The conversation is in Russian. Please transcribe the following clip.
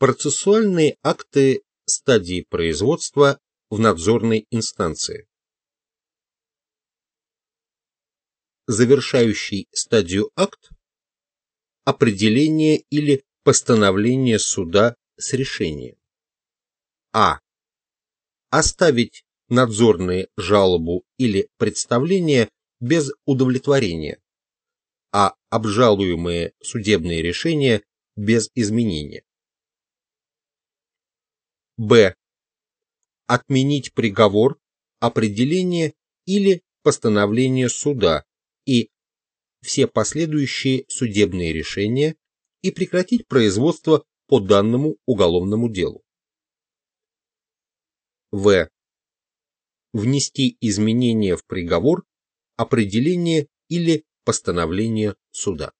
Процессуальные акты стадии производства в надзорной инстанции. Завершающий стадию акт – определение или постановление суда с решением. А. Оставить надзорные жалобу или представление без удовлетворения, а обжалуемые судебные решения без изменения. Б. Отменить приговор, определение или постановление суда и все последующие судебные решения и прекратить производство по данному уголовному делу. В. Внести изменения в приговор, определение или постановление суда.